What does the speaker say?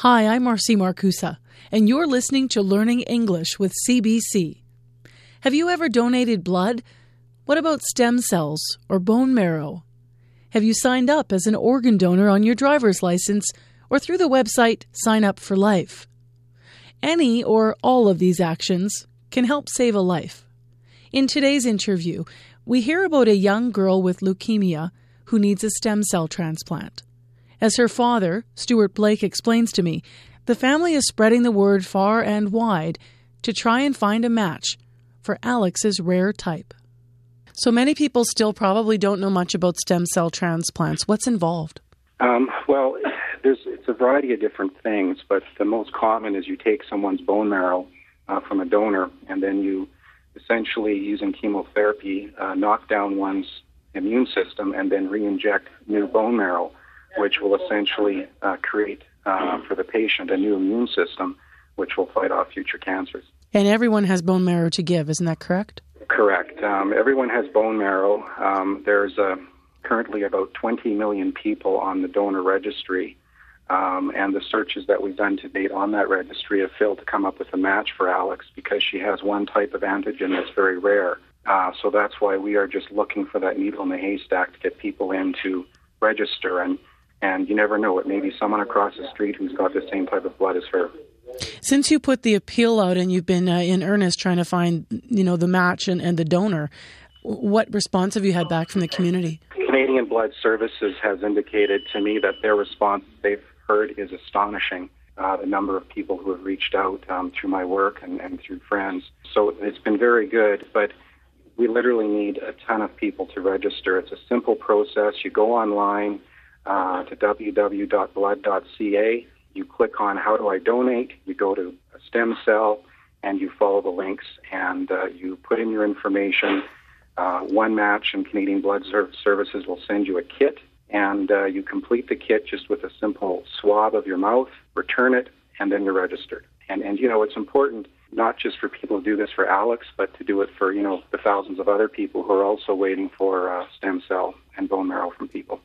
Hi, I'm Marcy Markusa, and you're listening to Learning English with CBC. Have you ever donated blood? What about stem cells or bone marrow? Have you signed up as an organ donor on your driver's license or through the website Sign Up for Life? Any or all of these actions can help save a life. In today's interview, we hear about a young girl with leukemia who needs a stem cell transplant. As her father, Stuart Blake, explains to me, the family is spreading the word far and wide to try and find a match for Alex's rare type. So many people still probably don't know much about stem cell transplants. What's involved? Um, well, there's it's a variety of different things, but the most common is you take someone's bone marrow uh, from a donor, and then you essentially, using chemotherapy, uh, knock down one's immune system, and then re-inject new bone marrow which will essentially uh, create uh, for the patient a new immune system, which will fight off future cancers. And everyone has bone marrow to give, isn't that correct? Correct. Um, everyone has bone marrow. Um, there's uh, currently about 20 million people on the donor registry. Um, and the searches that we've done to date on that registry have failed to come up with a match for Alex because she has one type of antigen that's very rare. Uh, so that's why we are just looking for that needle in the haystack to get people in to register. And and you never know. It may be someone across the street who's got the same type of blood as her. Since you put the appeal out and you've been uh, in earnest trying to find, you know, the match and, and the donor, what response have you had back from the community? Canadian Blood Services has indicated to me that their response they've heard is astonishing. Uh, the number of people who have reached out um, through my work and, and through friends. So it's been very good, but we literally need a ton of people to register. It's a simple process. You go online, uh, to www.blood.ca. You click on How Do I Donate? You go to a stem cell and you follow the links and uh, you put in your information. Uh, OneMatch and Canadian Blood Services will send you a kit and uh, you complete the kit just with a simple swab of your mouth, return it, and then you're registered. And, and you know, it's important not just for people to do this for Alex, but to do it for, you know, the thousands of other people who are also waiting for uh, stem cell and bone marrow from people.